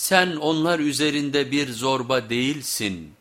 sen onlar üzerinde bir zorba değilsin.''